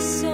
so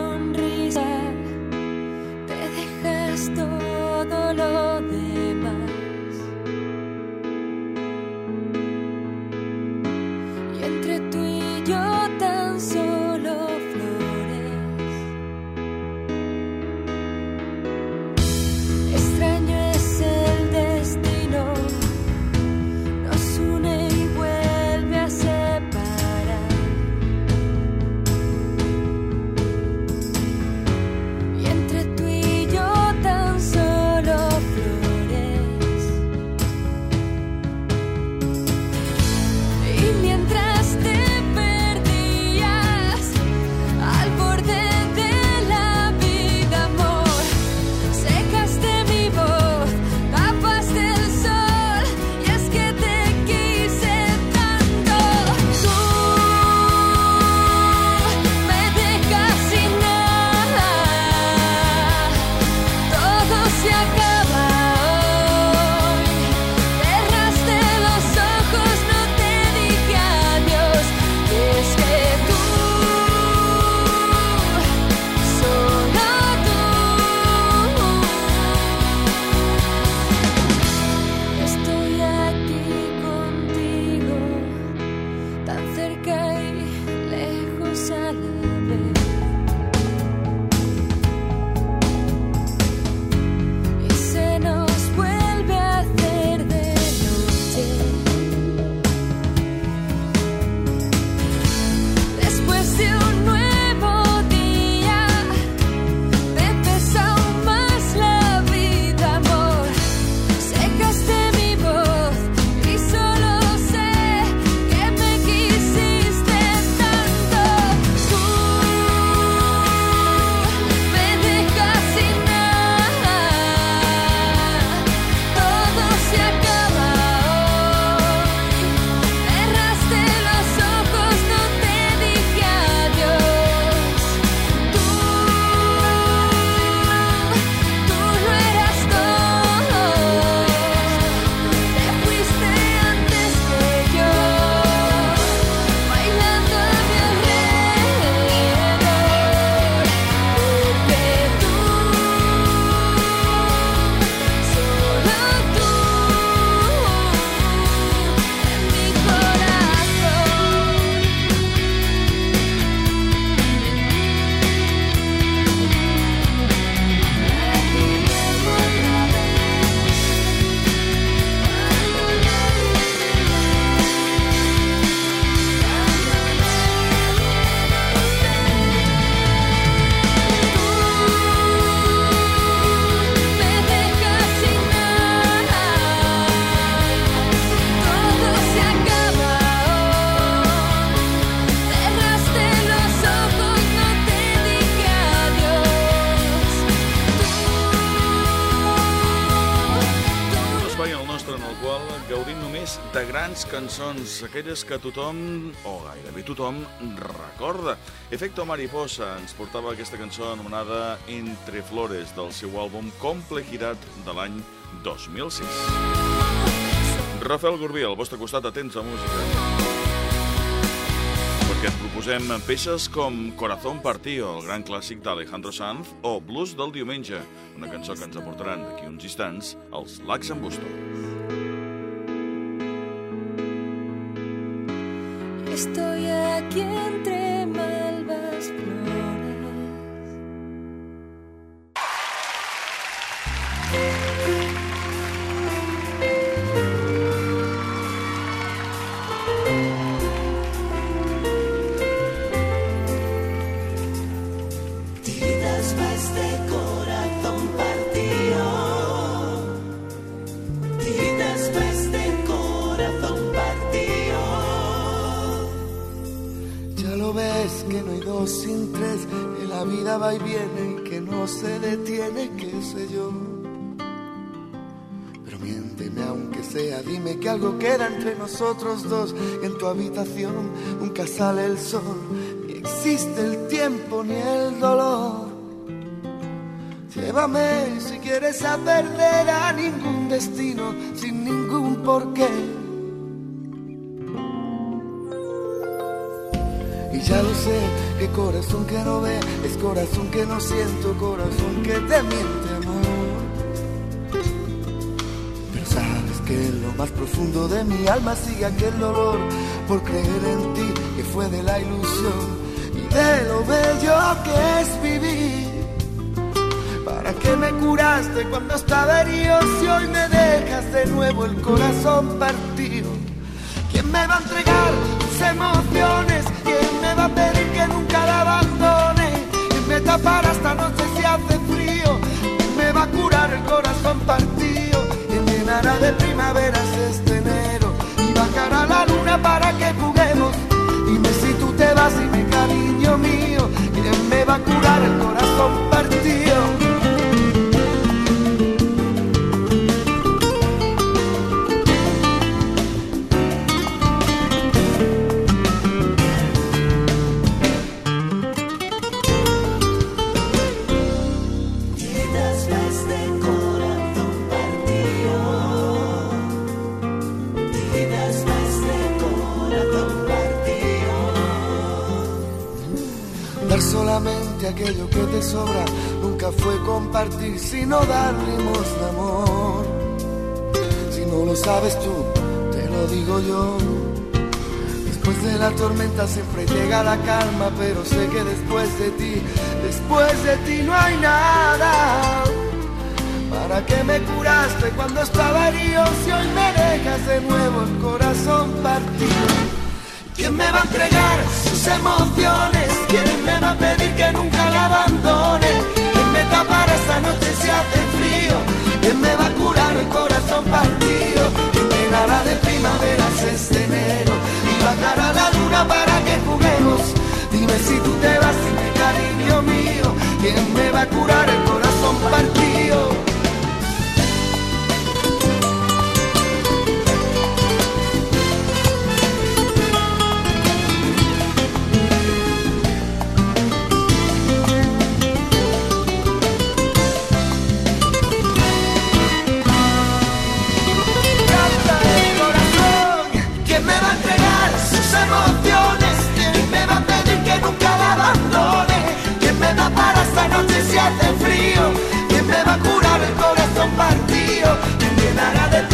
aquelles que tothom, o gairebé tothom, recorda. Efecto Mariposa ens portava aquesta cançó anomenada Entre Flores del seu àlbum Complejidad de l'any 2006. Rafael Gurbí, al vostre costat, atents a música. Perquè et proposem peces com Corazón Partido, el gran clàssic d'Alejandro Sanz, o Blues del diumenge, una cançó que ens aportaran d'aquí uns instants els Lacs en Busto. Estoy aquí entre dime que algo queda entre nosotros dos, en tu habitación nunca sale el sol, ni existe el tiempo ni el dolor. Llévame si quieres a perder a ningún destino, sin ningún porqué. Y ya lo sé, que corazón que no ve, es corazón que no siento, corazón que te miente, que en lo más profundo de mi alma sigue aquel dolor por creer en ti, que fue de la ilusión y de lo bello que es vivir. ¿Para qué me curaste cuando estaba herido si hoy me dejas de nuevo el corazón partido? ¿Quién me va a entregar sus emociones? ¿Quién me va a pedir que nunca la abandone? ¿Quién me tapará esta noche si hace frío? ¿Quién me va a curar el corazón partido? ¿Quién llenará de primaveras este enero? Y bajará la luna para que juguemos. Dime si tú te vas y mi cariño mío. ¿Quién me va a curar el corazón partido? La calma, pero sé que después de ti, después de ti no hay nada. ¿Para qué me curaste cuando estaba herido si hoy me dejas de nuevo el corazón partido? ¿Quién me va a entregar sus emociones? ¿Quién me va a pedir que nunca la abandone? ¿Quién llenará de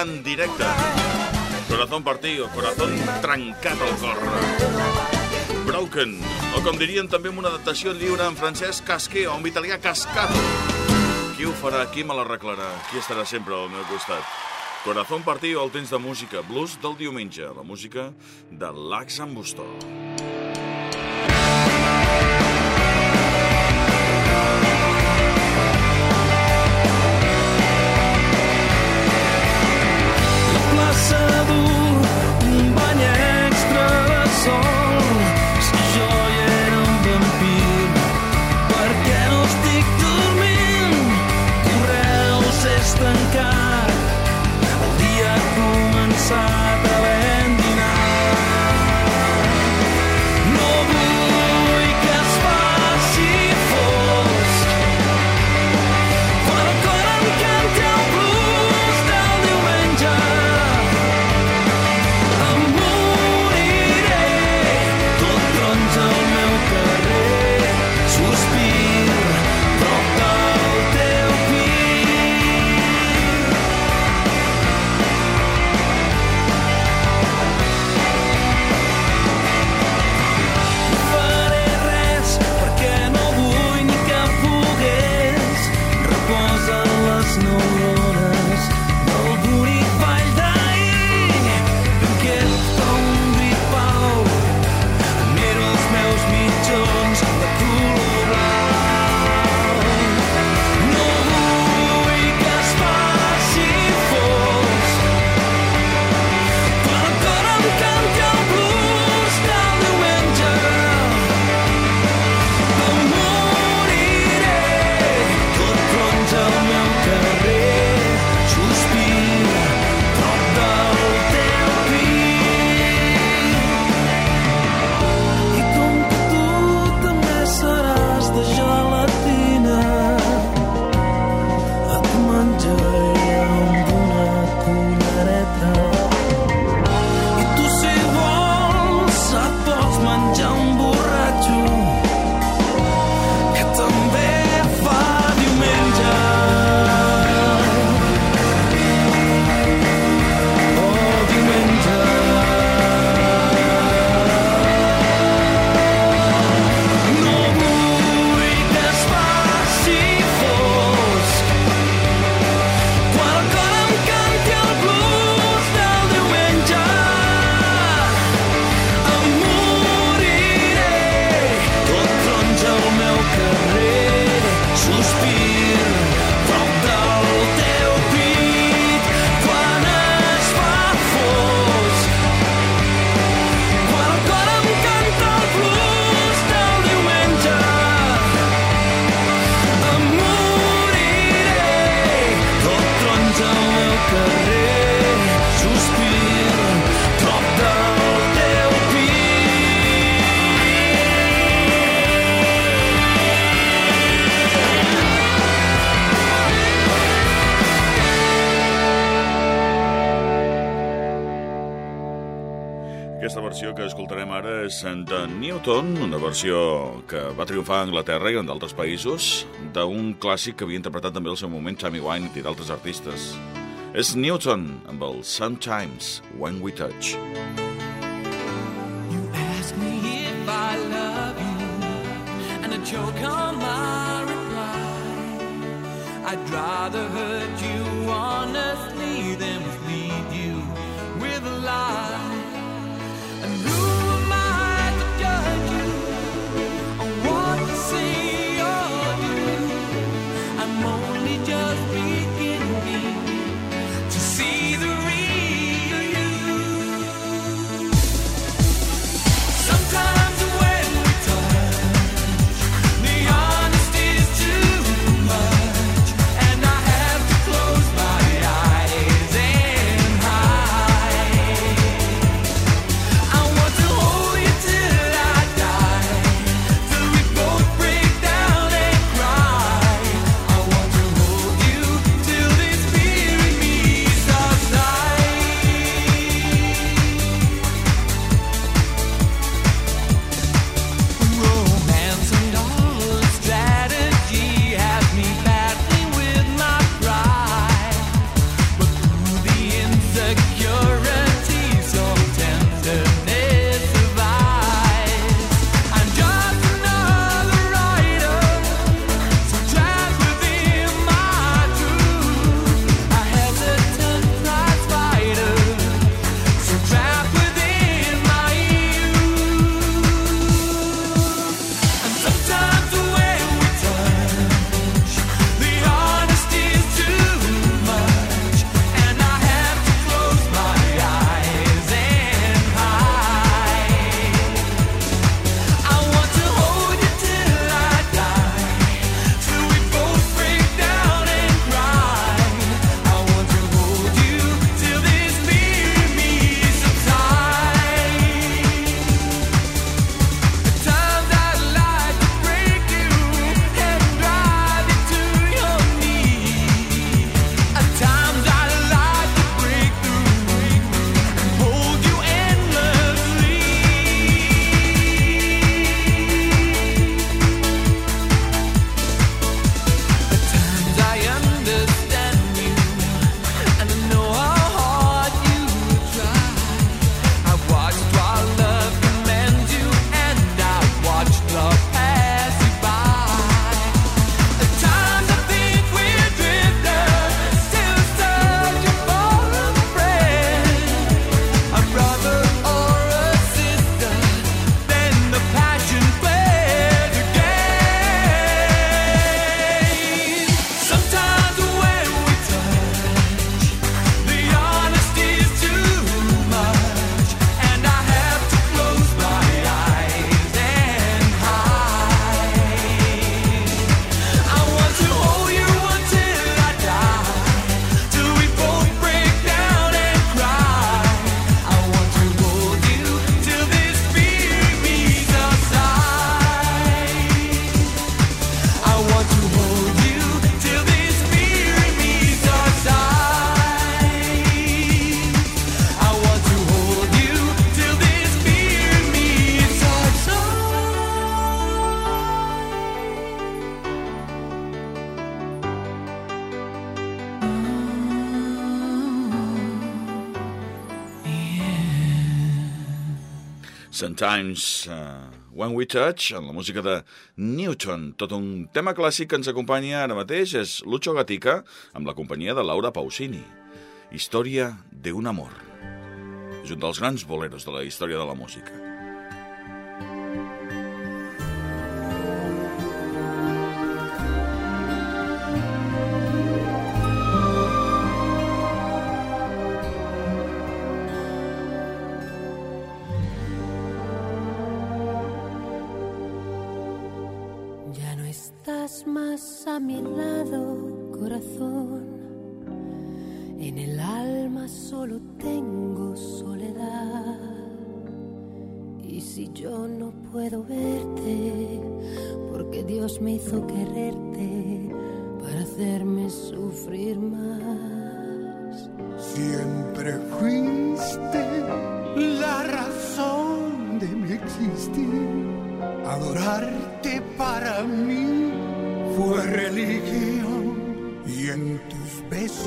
en directe. Corazón Partido, corazón trencat al cor. Broken, o com dirien també amb una adaptació lliure en francès, casqué, o en italià, cascato. Qui ho farà? Qui me l'arreglarà? Qui estarà sempre al meu costat? Corazón Partido, el temps de música, blues del diumenge, la música de l'Ax Ambustó. La Newton, una versió que va triomfar a Anglaterra i en d'altres països, d'un clàssic que havia interpretat també al seu moment Tammy Wine i d'altres artistes. És Newton, amb el Sometimes When We Touch. You ask me if I love you And a joke on my reply I'd rather hurt you honestly Times uh, When We Touch, en la música de Newton. Tot un tema clàssic que ens acompanya ara mateix és Lucho Gatica, amb la companyia de Laura Pausini. Història d'un amor. És un dels grans boleros de la història de la música.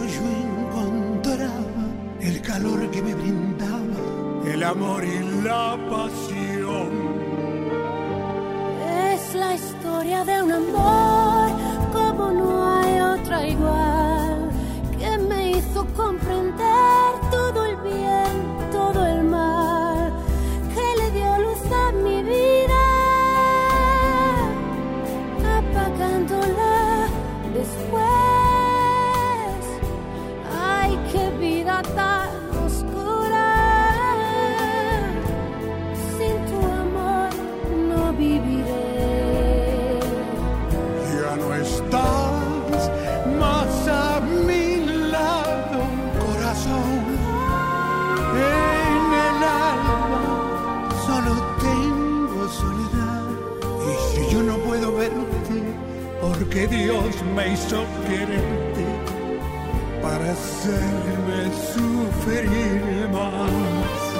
yo encontraba el calor que me brindaba, el amor y la pasión. Es la historia de un amor como no hay otra igual. porque Dios me hizo quererte para hacerme sufrir más.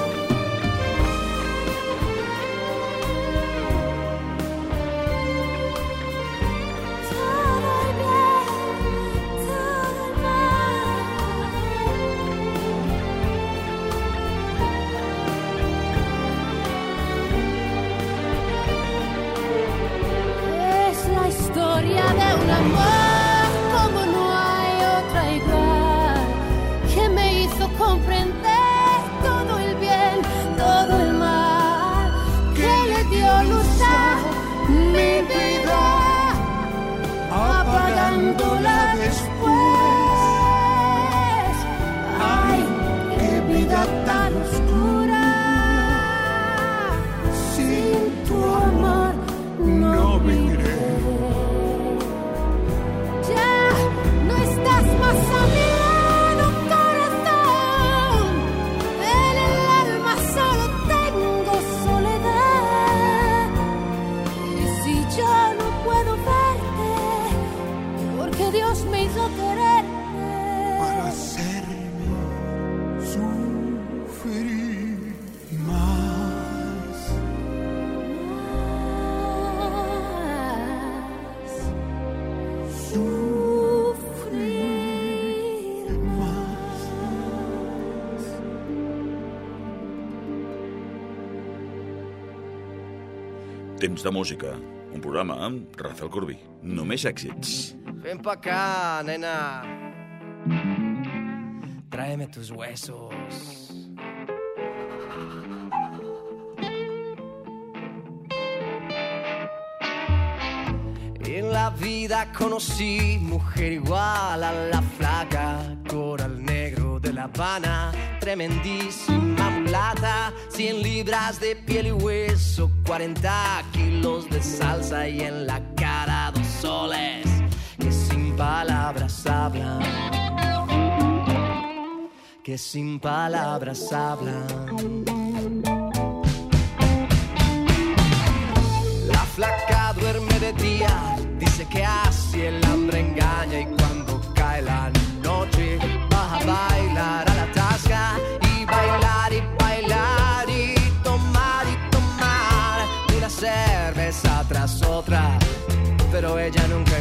Moments de música, un programa amb Rafael Corbí. Només èxits. Ven pa acá, nena. Tráeme tus huesos. En la vida conocí mujer igual a la flaca, coral negro de La Habana tremendísima mulata, 100 libras de piel y hueso, 40 kilos de salsa y en la cara dos soles que sin palabras hablan. Que sin palabras hablan. La flaca duerme de día, dice que así el hambre engaña y cuando cae la noche baja a bailar otra, pero ella nunca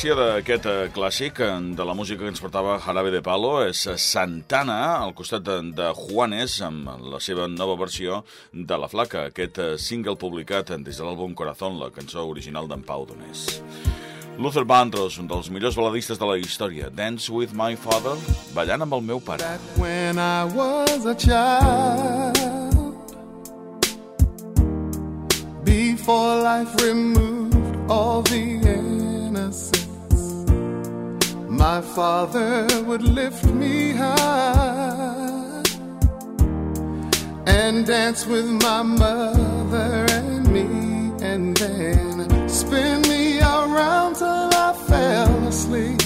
versió d'aquest eh, clàssic eh, de la música que ens portava Jarabe de Palo és Santana, al costat de, Juanes, amb la seva nova versió de La Flaca, aquest eh, single publicat des de l'àlbum Corazón, la cançó original d'en Pau Donés. Luther Vandross, un dels millors baladistes de la història, Dance with my father, ballant amb el meu pare. Back when I was a child, before life removed all the innocence, my father would lift me high and dance with my mother and me, and then spin me around till I fell asleep.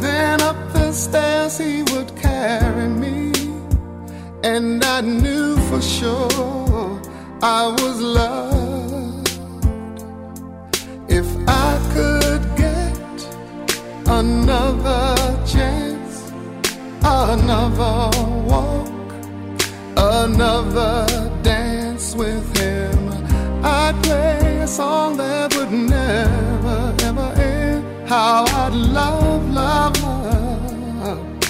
Then up the stairs he would carry me, and I knew for sure I was loved. If I could another chance, another walk, another dance with him, I'd play a song that would never, ever end. How I'd love, love, love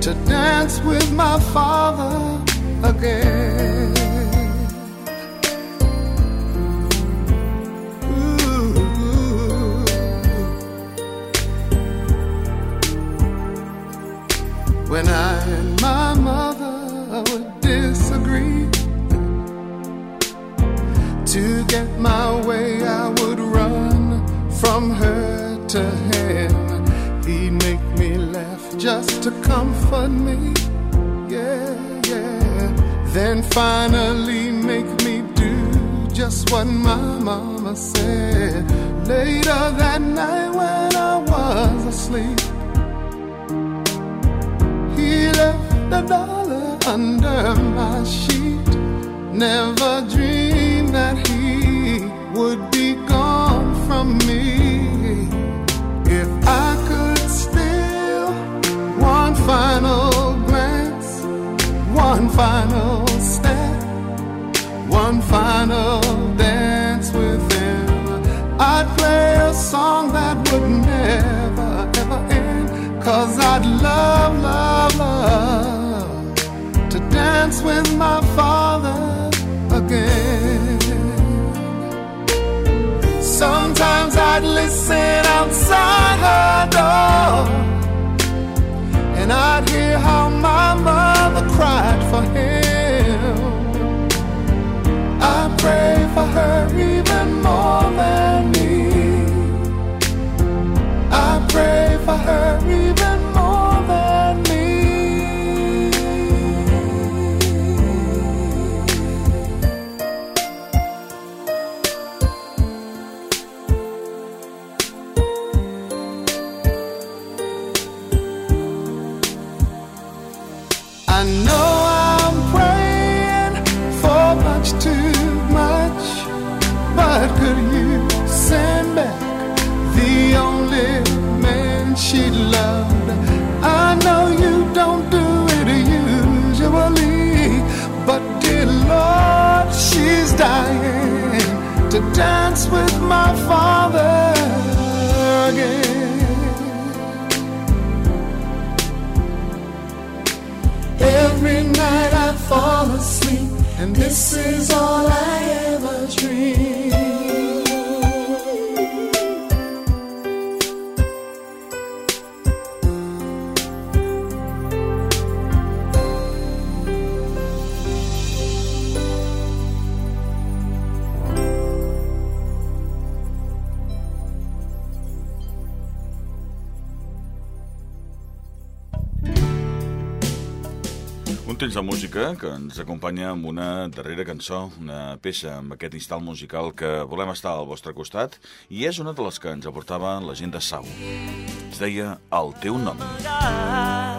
to dance with my father again. When I and my mother would disagree to get my way, I would run from her to him. He'd make me laugh just to comfort me. Yeah, yeah. Then finally make me do just what my mama said. Later that night when I was asleep, a dollar under my sheet. Never dreamed that he would be gone from me. If I could steal one final glance, one final with my father again. Sometimes I'd listen outside her door, and I'd and this is all I ever dream. Un temps de música que ens acompanya amb una darrera cançó, una peça amb aquest instal musical que volem estar al vostre costat i és una de les que ens aportava la gent de Sau. Es deia El teu nom. Mirar